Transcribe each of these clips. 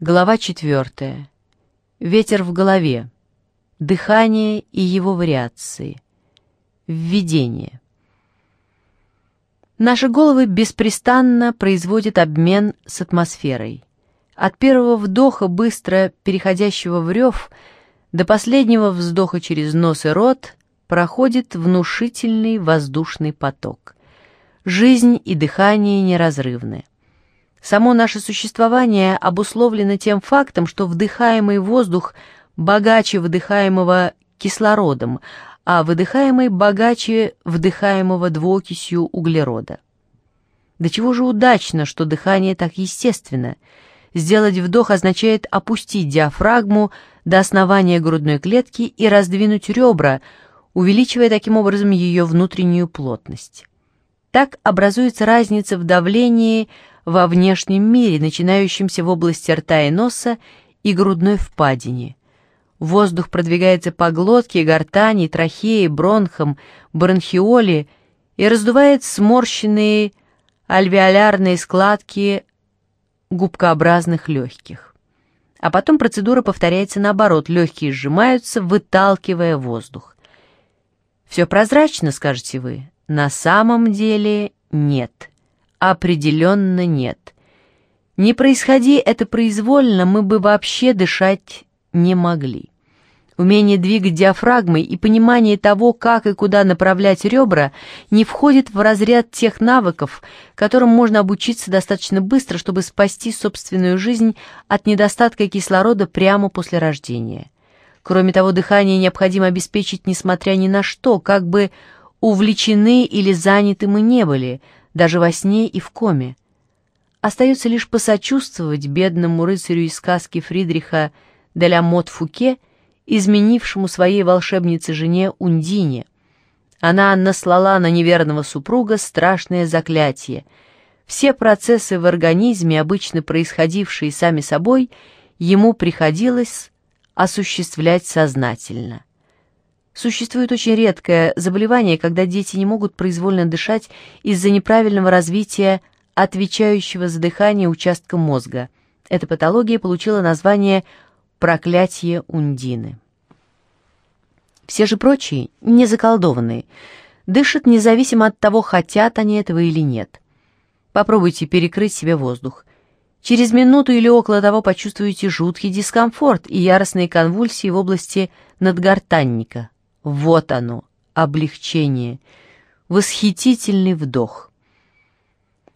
Глава четвертая. Ветер в голове. Дыхание и его вариации. Введение. Наши головы беспрестанно производят обмен с атмосферой. От первого вдоха, быстро переходящего в рев, до последнего вздоха через нос и рот проходит внушительный воздушный поток. Жизнь и дыхание неразрывны. Само наше существование обусловлено тем фактом, что вдыхаемый воздух богаче выдыхаемого кислородом, а выдыхаемый богаче вдыхаемого двуокисью углерода. До чего же удачно, что дыхание так естественно. Сделать вдох означает опустить диафрагму до основания грудной клетки и раздвинуть ребра, увеличивая таким образом ее внутреннюю плотность. Так образуется разница в давлении во внешнем мире, начинающемся в области рта и носа и грудной впадине. Воздух продвигается по глотке, гортани, трахее, бронхам, бронхиоле и раздувает сморщенные альвеолярные складки губкообразных легких. А потом процедура повторяется наоборот, легкие сжимаются, выталкивая воздух. «Все прозрачно», — скажете вы. На самом деле нет определенно нет. Не происходи это произвольно, мы бы вообще дышать не могли. Умение двигать диафрагмой и понимание того, как и куда направлять ребра, не входит в разряд тех навыков, которым можно обучиться достаточно быстро, чтобы спасти собственную жизнь от недостатка кислорода прямо после рождения. Кроме того, дыхание необходимо обеспечить несмотря ни на что, как бы увлечены или заняты мы не были – даже во сне и в коме. Остается лишь посочувствовать бедному рыцарю из сказки Фридриха де ля Мот Фуке, изменившему своей волшебнице жене Ундине. Она наслала на неверного супруга страшное заклятие. Все процессы в организме, обычно происходившие сами собой, ему приходилось осуществлять сознательно. Существует очень редкое заболевание, когда дети не могут произвольно дышать из-за неправильного развития отвечающего за дыхание участка мозга. Эта патология получила название «проклятие Ундины». Все же прочие, не заколдованные, дышат независимо от того, хотят они этого или нет. Попробуйте перекрыть себе воздух. Через минуту или около того почувствуете жуткий дискомфорт и яростные конвульсии в области надгортанника, вот оно, облегчение, восхитительный вдох.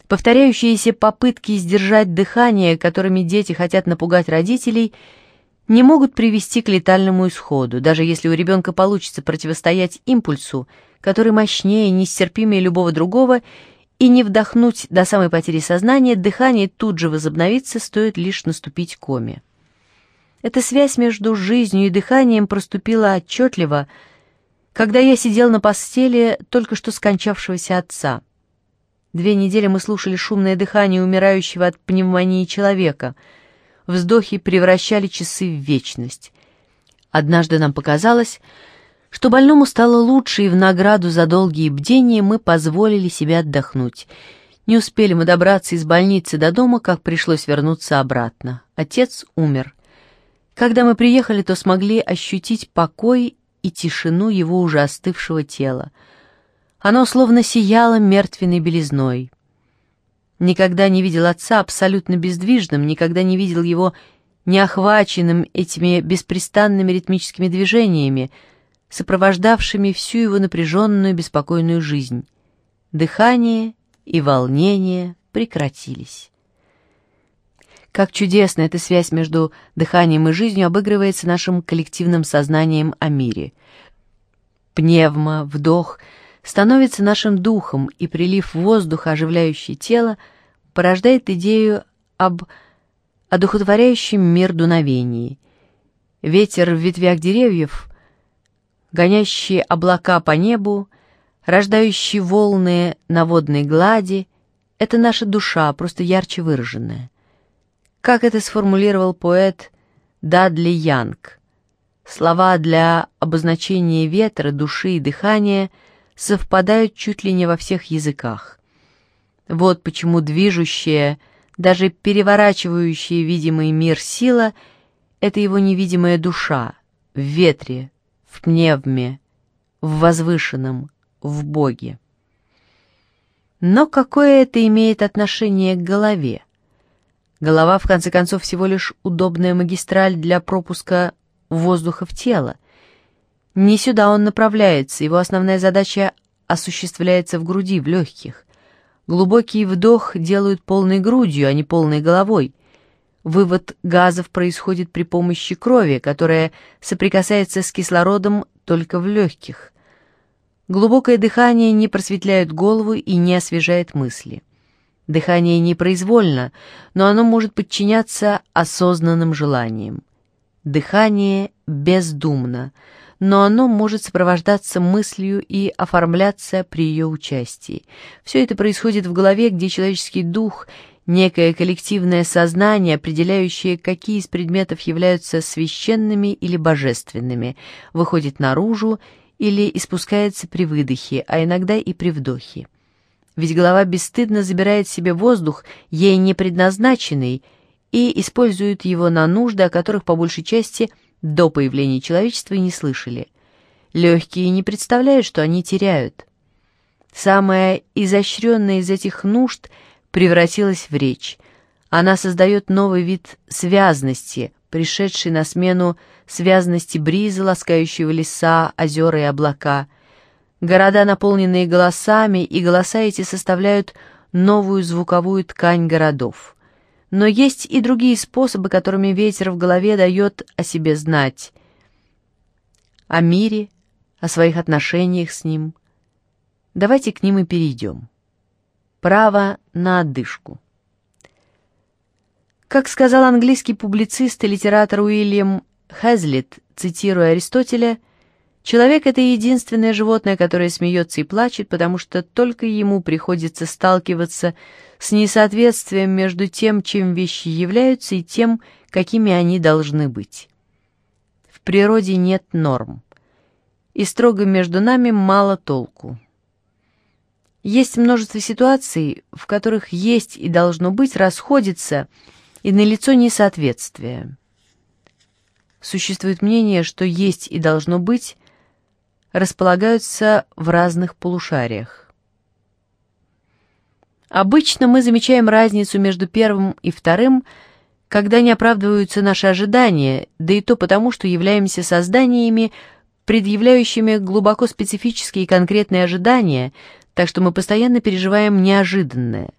Повторяющиеся попытки сдержать дыхание, которыми дети хотят напугать родителей, не могут привести к летальному исходу, даже если у ребенка получится противостоять импульсу, который мощнее и нестерпимее любого другого, и не вдохнуть до самой потери сознания, дыхание тут же возобновится, стоит лишь наступить коме. Эта связь между жизнью и дыханием проступила отчетливо, когда я сидел на постели только что скончавшегося отца. Две недели мы слушали шумное дыхание умирающего от пневмонии человека. Вздохи превращали часы в вечность. Однажды нам показалось, что больному стало лучше, и в награду за долгие бдения мы позволили себе отдохнуть. Не успели мы добраться из больницы до дома, как пришлось вернуться обратно. Отец умер. Когда мы приехали, то смогли ощутить покой и тишину его уже остывшего тела. Оно словно сияло мертвенной белизной. Никогда не видел отца абсолютно бездвижным, никогда не видел его неохваченным этими беспрестанными ритмическими движениями, сопровождавшими всю его напряженную беспокойную жизнь. Дыхание и волнение прекратились. Как чудесно эта связь между дыханием и жизнью обыгрывается нашим коллективным сознанием о мире. Пневма, вдох становится нашим духом, и прилив воздуха, оживляющий тело, порождает идею об одухотворяющем мир дуновении. Ветер в ветвях деревьев, гонящие облака по небу, рождающие волны на водной глади — это наша душа, просто ярче выраженная. Как это сформулировал поэт Дадли Янг? Слова для обозначения ветра, души и дыхания совпадают чуть ли не во всех языках. Вот почему движущая Даже переворачивающая видимый мир сила — это его невидимая душа в ветре, в пневме, в возвышенном, в Боге. Но какое это имеет отношение к голове? Голова, в конце концов, всего лишь удобная магистраль для пропуска воздуха в тело. Не сюда он направляется, его основная задача осуществляется в груди, в легких. Глубокий вдох делают полной грудью, а не полной головой. Вывод газов происходит при помощи крови, которая соприкасается с кислородом только в легких. Глубокое дыхание не просветляет голову и не освежает мысли. Дыхание непроизвольно, но оно может подчиняться осознанным желаниям. Дыхание бездумно, но оно может сопровождаться мыслью и оформляться при ее участии. Все это происходит в голове, где человеческий дух, некое коллективное сознание, определяющее, какие из предметов являются священными или божественными, выходит наружу или испускается при выдохе, а иногда и при вдохе. Ведь голова бесстыдно забирает себе воздух, ей не предназначенный, и использует его на нужды, о которых по большей части до появления человечества не слышали. Легкие не представляют, что они теряют. Самая изощренная из этих нужд превратилась в речь. Она создает новый вид связности, пришедший на смену связности бриза, ласкающего леса, озера и облака. Города, наполненные голосами, и голоса эти составляют новую звуковую ткань городов. Но есть и другие способы, которыми ветер в голове дает о себе знать. О мире, о своих отношениях с ним. Давайте к ним и перейдем. Право на одышку. Как сказал английский публицист и литератор Уильям Хезлит, цитируя Аристотеля, «Человек — это единственное животное, которое смеется и плачет, потому что только ему приходится сталкиваться с несоответствием между тем, чем вещи являются, и тем, какими они должны быть. В природе нет норм, и строго между нами мало толку. Есть множество ситуаций, в которых есть и должно быть расходится — и налицо несоответствие. Существует мнение, что есть и должно быть располагаются в разных полушариях. Обычно мы замечаем разницу между первым и вторым, когда не оправдываются наши ожидания, да и то потому, что являемся созданиями, предъявляющими глубоко специфические и конкретные ожидания, так что мы постоянно переживаем неожиданное.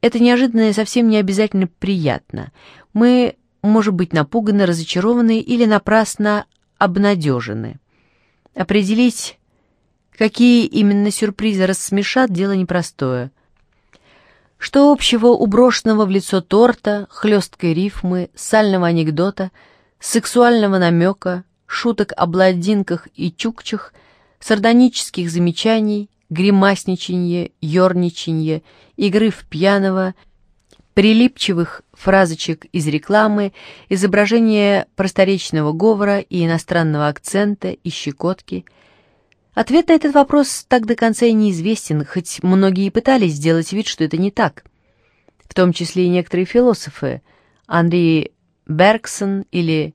Это неожиданное совсем не обязательно приятно. Мы, может быть, напуганы, разочарованы или напрасно обнадежены. Определить, какие именно сюрпризы рассмешат, дело непростое. Что общего у брошенного в лицо торта, хлесткой рифмы, сального анекдота, сексуального намека, шуток о бладинках и чукчах, сардонических замечаний, гримасничанье, ерничанье, игры в пьяного, прилипчивых фразочек из рекламы, изображение просторечного говора и иностранного акцента и щекотки. Ответ на этот вопрос так до конца и неизвестен, хоть многие и пытались сделать вид, что это не так. В том числе и некоторые философы, Андрей Бергсон или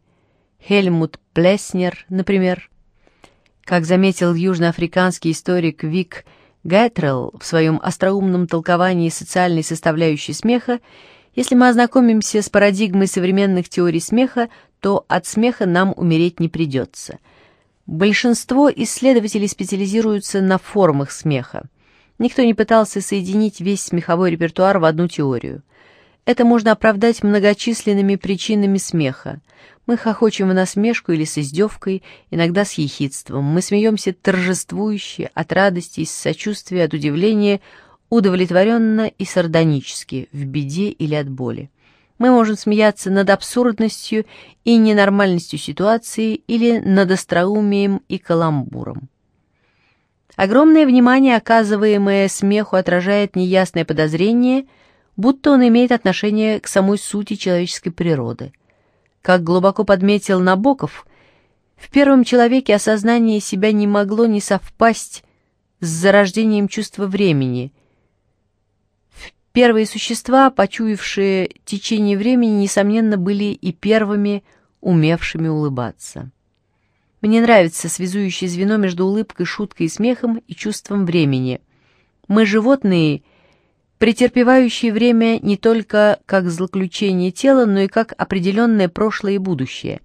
Хельмут Плеснер, например. Как заметил южноафриканский историк Вик Гэтрелл в своем остроумном толковании социальной составляющей смеха, если мы ознакомимся с парадигмой современных теорий смеха, то от смеха нам умереть не придется. Большинство исследователей специализируются на формах смеха. Никто не пытался соединить весь смеховой репертуар в одну теорию. Это можно оправдать многочисленными причинами смеха. Мы хохочем в насмешку или с издевкой, иногда с ехидством. Мы смеемся торжествующе, от радости, из сочувствия, от удивления, удовлетворенно и сардонически, в беде или от боли. Мы можем смеяться над абсурдностью и ненормальностью ситуации или над остроумием и каламбуром. Огромное внимание, оказываемое смеху, отражает неясное подозрение, будто он имеет отношение к самой сути человеческой природы – как глубоко подметил Набоков, в первом человеке осознание себя не могло не совпасть с зарождением чувства времени. Первые существа, почуявшие течение времени, несомненно, были и первыми, умевшими улыбаться. Мне нравится связующее звено между улыбкой, шуткой и смехом и чувством времени. Мы, животные, претерпевающие время не только как злоключение тела, но и как определенное прошлое и будущее.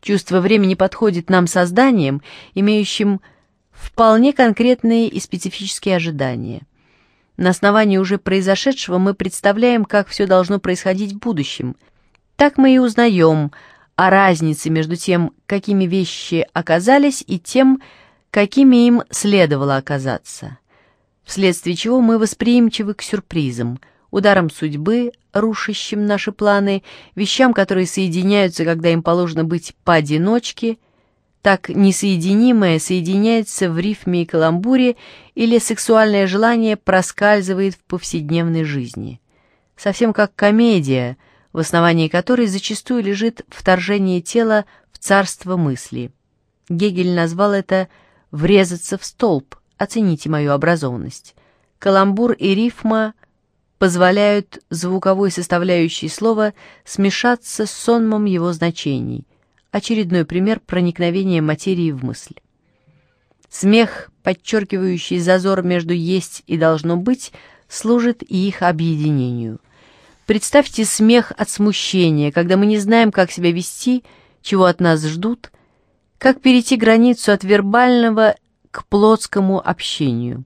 Чувство времени подходит нам созданием, имеющим вполне конкретные и специфические ожидания. На основании уже произошедшего мы представляем, как все должно происходить в будущем. Так мы и узнаем о разнице между тем, какими вещи оказались, и тем, какими им следовало оказаться. Вследствие чего мы восприимчивы к сюрпризам, ударам судьбы, рушащим наши планы, вещам, которые соединяются, когда им положено быть поодиночке – так несоединимое соединяется в рифме и каламбуре или сексуальное желание проскальзывает в повседневной жизни. Совсем как комедия, в основании которой зачастую лежит вторжение тела в царство мысли. Гегель назвал это «врезаться в столб», оцените мою образованность. Каламбур и рифма позволяют звуковой составляющей слова смешаться с сонмом его значений – очередной пример проникновения материи в мысль. Смех, подчеркивающий зазор между «есть» и «должно быть», служит и их объединению. Представьте смех от смущения, когда мы не знаем, как себя вести, чего от нас ждут, как перейти границу от вербального к плотскому общению.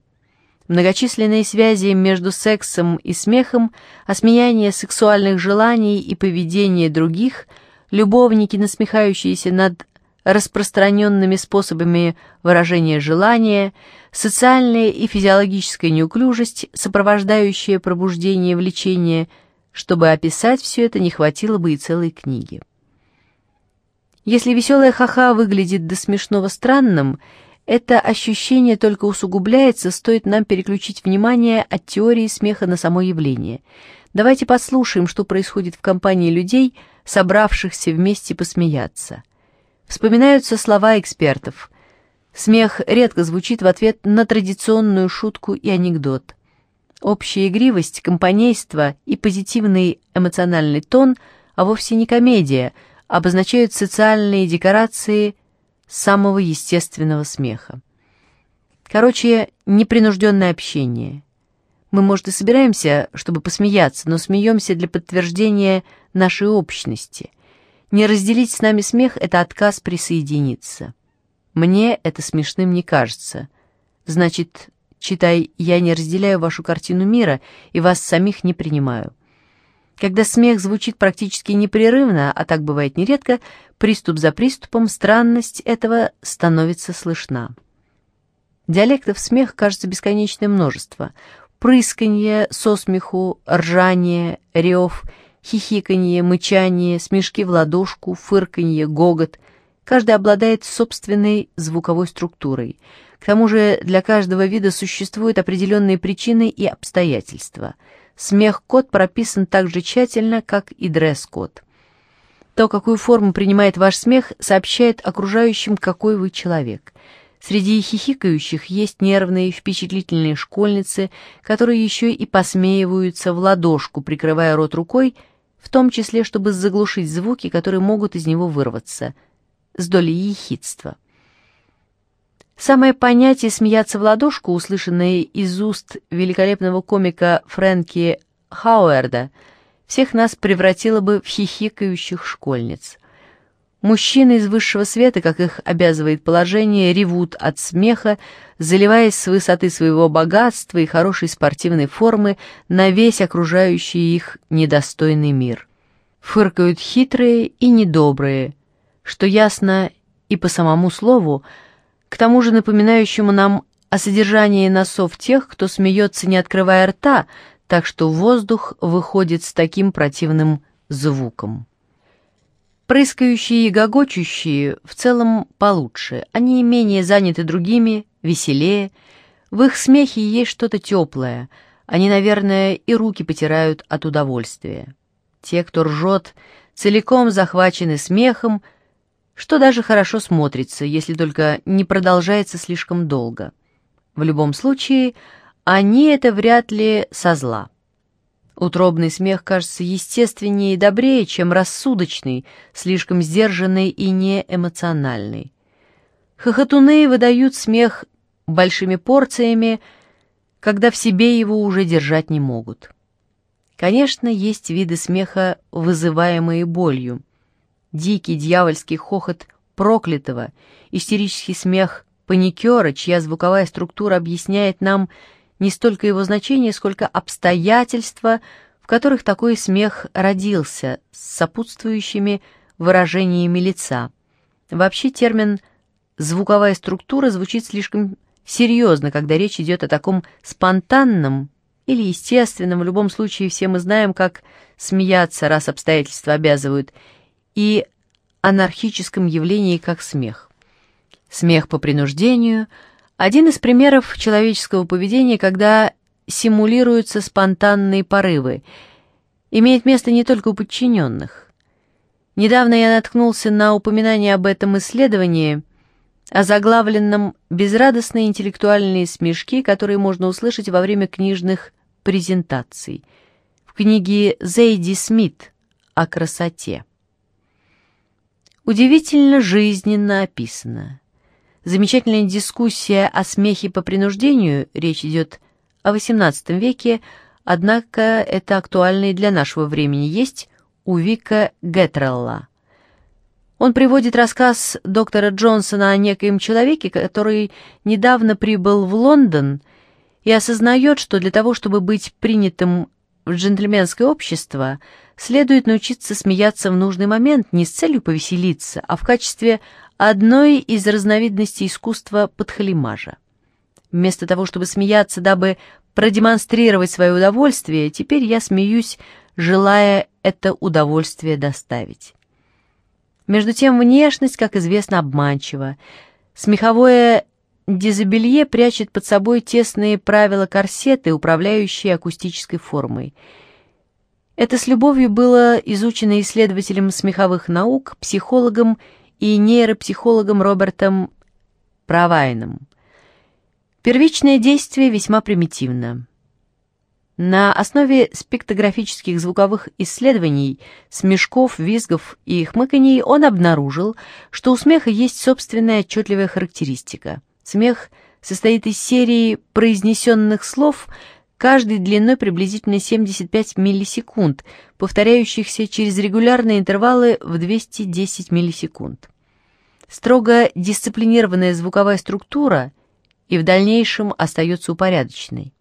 Многочисленные связи между сексом и смехом, осмеяние сексуальных желаний и поведение других – любовники, насмехающиеся над распространенными способами выражения желания, социальная и физиологическая неуклюжесть, сопровождающая пробуждение влечения, чтобы описать все это не хватило бы и целой книги. Если веселая ха-ха выглядит до смешного странным, это ощущение только усугубляется, стоит нам переключить внимание от теории смеха на само явление. Давайте послушаем, что происходит в компании людей – собравшихся вместе посмеяться. Вспоминаются слова экспертов. Смех редко звучит в ответ на традиционную шутку и анекдот. Общая игривость, компанейство и позитивный эмоциональный тон, а вовсе не комедия, обозначают социальные декорации самого естественного смеха. Короче, непринужденное общение – мы, может, и собираемся, чтобы посмеяться, но смеемся для подтверждения нашей общности. Не разделить с нами смех — это отказ присоединиться. Мне это смешным не кажется. Значит, читай, я не разделяю вашу картину мира и вас самих не принимаю. Когда смех звучит практически непрерывно, а так бывает нередко, приступ за приступом, странность этого становится слышна. Диалектов смех кажется бесконечное множество — прысканье со смеху, ржание, рев, хихиканье, мычание, смешки в ладошку, фырканье, гогот. Каждый обладает собственной звуковой структурой. К тому же для каждого вида существуют определенные причины и обстоятельства. Смех-код прописан так же тщательно, как и дресс-код. То, какую форму принимает ваш смех, сообщает окружающим, какой вы человек – Среди хихикающих есть нервные, впечатлительные школьницы, которые еще и посмеиваются в ладошку, прикрывая рот рукой, в том числе, чтобы заглушить звуки, которые могут из него вырваться, с долей ехидства. Самое понятие «смеяться в ладошку», услышанное из уст великолепного комика Фрэнки Хауэрда, всех нас превратило бы в хихикающих школьниц. Мужчины из высшего света, как их обязывает положение, ревут от смеха, заливаясь с высоты своего богатства и хорошей спортивной формы на весь окружающий их недостойный мир. Фыркают хитрые и недобрые, что ясно и по самому слову, к тому же напоминающему нам о содержании носов тех, кто смеется, не открывая рта, так что воздух выходит с таким противным звуком. Прыскающие и гогочущие в целом получше, они менее заняты другими, веселее. В их смехе есть что-то теплое, они, наверное, и руки потирают от удовольствия. Те, кто ржет, целиком захвачены смехом, что даже хорошо смотрится, если только не продолжается слишком долго. В любом случае, они это вряд ли со зла. Утробный смех кажется естественнее и добрее, чем рассудочный, слишком сдержанный и неэмоциональный. Хохотуны выдают смех большими порциями, когда в себе его уже держать не могут. Конечно, есть виды смеха, вызываемые болью. Дикий дьявольский хохот проклятого, истерический смех паникера, чья звуковая структура объясняет нам не столько его значение, сколько обстоятельства, в которых такой смех родился, с сопутствующими выражениями лица. Вообще термин «звуковая структура» звучит слишком серьезно, когда речь идет о таком спонтанном или естественном, в любом случае все мы знаем, как смеяться, раз обстоятельства обязывают, и анархическом явлении, как смех. Смех по принуждению – один из примеров человеческого поведения, когда симулируются спонтанные порывы, имеет место не только у подчиненных. Недавно я наткнулся на упоминание об этом исследовании, о заглавленном «Безрадостные интеллектуальные смешки», которые можно услышать во время книжных презентаций, в книге Зейди Смит о красоте. Удивительно жизненно описано. Замечательная дискуссия о смехе по принуждению, речь идет о XVIII веке, однако это актуально и для нашего времени, есть у Вика Гетрелла. Он приводит рассказ доктора Джонсона о некоем человеке, который недавно прибыл в Лондон и осознает, что для того, чтобы быть принятым в джентльменское общество, следует научиться смеяться в нужный момент не с целью повеселиться, а в качестве одной из разновидностей искусства подхалимажа. Вместо того, чтобы смеяться, дабы продемонстрировать свое удовольствие, теперь я смеюсь, желая это удовольствие доставить. Между тем, внешность, как известно, обманчива. Смеховое дизобелье прячет под собой тесные правила корсеты, управляющие акустической формой. Это с любовью было изучено исследователем смеховых наук, психологом и нейропсихологом Робертом Провайном. Первичное действие весьма примитивно. На основе спектрографических звуковых исследований, смешков, визгов и хмыканий он обнаружил, что у смеха есть собственная отчетливая характеристика. Смех состоит из серии произнесенных слов, каждый длиной приблизительно 75 миллисекунд, повторяющихся через регулярные интервалы в 210 миллисекунд строго дисциплинированная звуковая структура и в дальнейшем остается упорядоченной.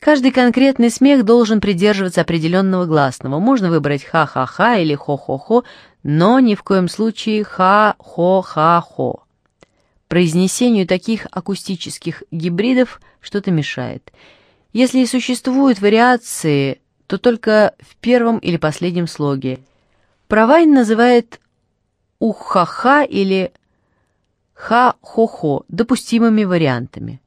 Каждый конкретный смех должен придерживаться определенного гласного. Можно выбрать ха-ха-ха или хо-хо-хо, но ни в коем случае ха-хо-ха-хо. Произнесению таких акустических гибридов что-то мешает. Если и существуют вариации, то только в первом или последнем слоге. Провайн называет ухаха или ха-хо-хо допустимыми вариантами.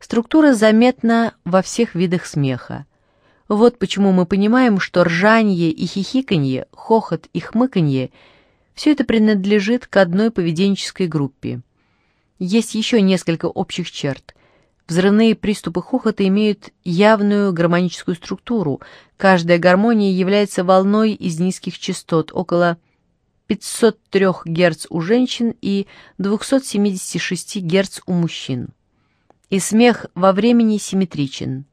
Структура заметна во всех видах смеха. Вот почему мы понимаем, что ржанье и хихиканье, хохот и хмыканье – все это принадлежит к одной поведенческой группе. Есть еще несколько общих черт. Взрывные приступы хохота имеют явную гармоническую структуру. Каждая гармония является волной из низких частот, около 503 Гц у женщин и 276 Гц у мужчин. И смех во времени симметричен.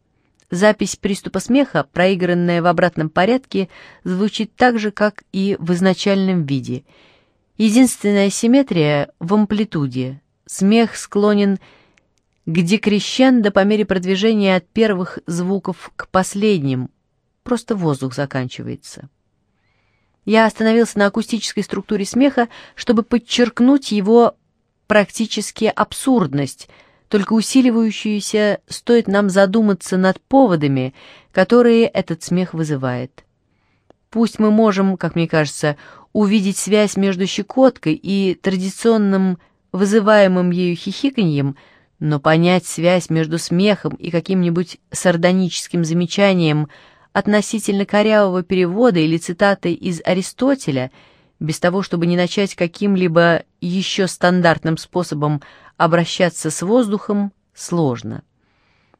Запись приступа смеха, проигранная в обратном порядке, звучит так же, как и в изначальном виде. Единственная симметрия в амплитуде. Смех склонен к декрещендо по мере продвижения от первых звуков к последним. Просто воздух заканчивается. Я остановился на акустической структуре смеха, чтобы подчеркнуть его практически абсурдность, только усиливающуюся стоит нам задуматься над поводами, которые этот смех вызывает. Пусть мы можем, как мне кажется, увидеть связь между щекоткой и традиционным вызываемым ею хихиканьем, но понять связь между смехом и каким-нибудь сардоническим замечанием – относительно корявого перевода или цитаты из Аристотеля, без того, чтобы не начать каким-либо еще стандартным способом обращаться с воздухом, сложно.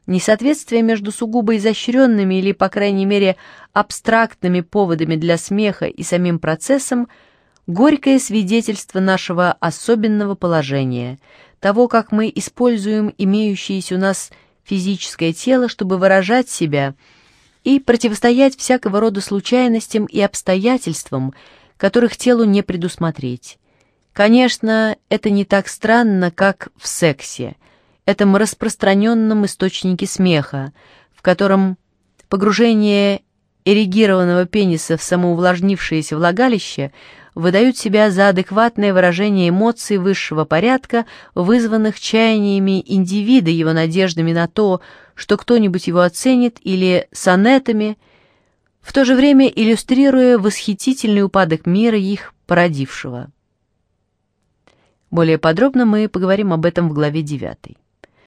Несоответствие между сугубо изощренными или, по крайней мере, абстрактными поводами для смеха и самим процессом – горькое свидетельство нашего особенного положения, того, как мы используем имеющееся у нас физическое тело, чтобы выражать себя и противостоять всякого рода случайностям и обстоятельствам, которых телу не предусмотреть. Конечно, это не так странно, как в сексе, этом распространенном источнике смеха, в котором погружение эрегированного пениса в самоувлажнившееся влагалище выдают себя за адекватное выражение эмоций высшего порядка, вызванных чаяниями индивида, его надеждами на то, что кто-нибудь его оценит, или сонетами, в то же время иллюстрируя восхитительный упадок мира их породившего. Более подробно мы поговорим об этом в главе 9.